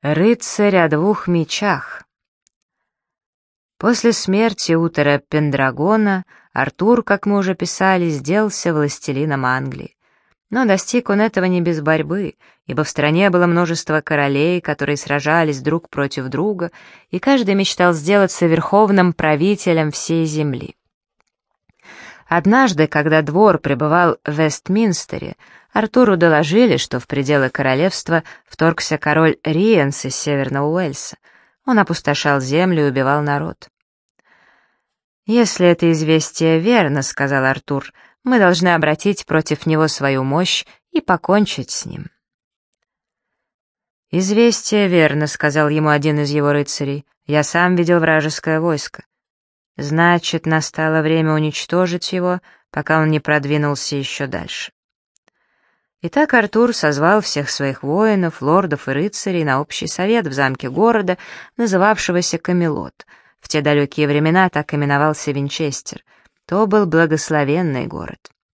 Рыцарь о двух мечах. После смерти Утера Пендрагона Артур, как мы уже писали, сделался властелином Англии. Но достиг он этого не без борьбы, ибо в стране было множество королей, которые сражались друг против друга, и каждый мечтал сделаться верховным правителем всей земли. Однажды, когда двор пребывал в Вестминстере, Артуру доложили, что в пределы королевства вторгся король Риенс из Северного Уэльса. Он опустошал землю и убивал народ. «Если это известие верно, — сказал Артур, — мы должны обратить против него свою мощь и покончить с ним». «Известие верно», — сказал ему один из его рыцарей. «Я сам видел вражеское войско. Значит, настало время уничтожить его, пока он не продвинулся еще дальше. Итак, Артур созвал всех своих воинов, лордов и рыцарей на общий совет в замке города, называвшегося Камелот. В те далекие времена так именовался Винчестер. То был благословенный город.